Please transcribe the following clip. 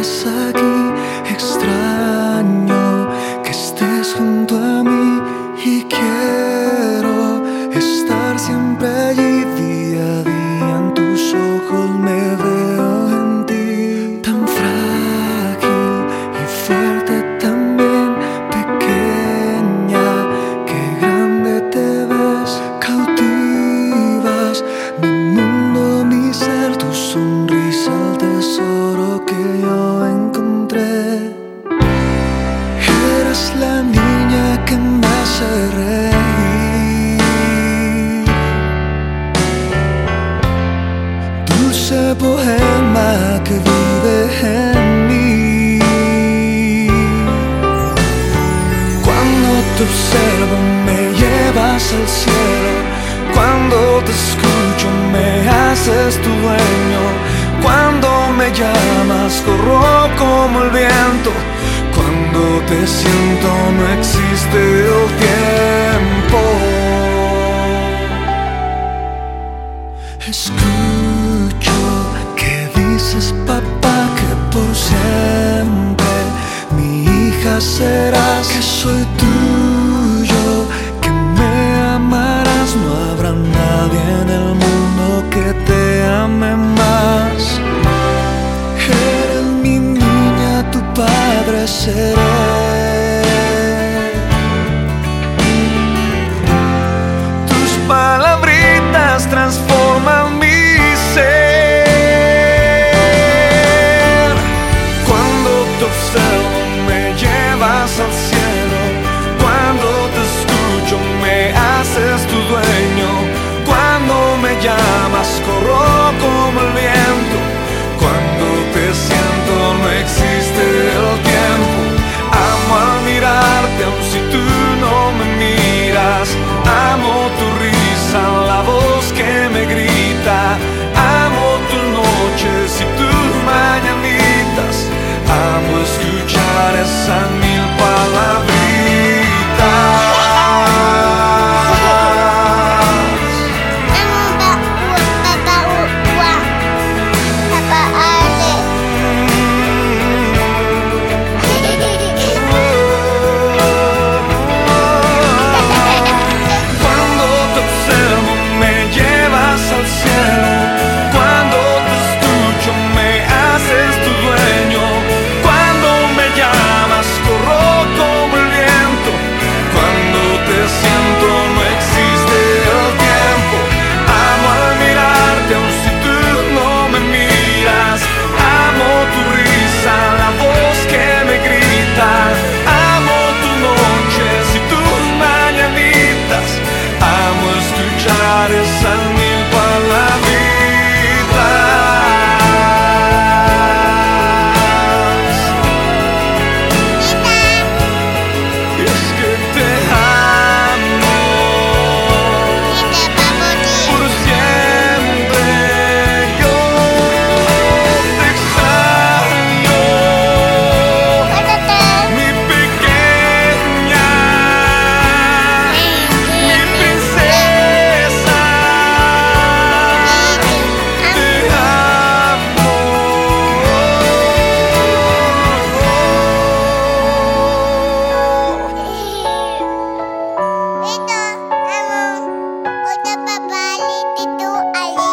estás aquí, extraño que estés junto a mí y quiero que vive en mí. Cuando te observo me llevas al cielo. Cuando te escucho me haces tu dueño. Cuando me llamas corro como el viento. Cuando te siento no existe el tiempo. Escucho serás, que soy tuyo, que me amarás, no habrá nadie en el mundo que te ame más. Eres mi niña, tu padre seré. Tus palabritas transforman papá, litito, alí.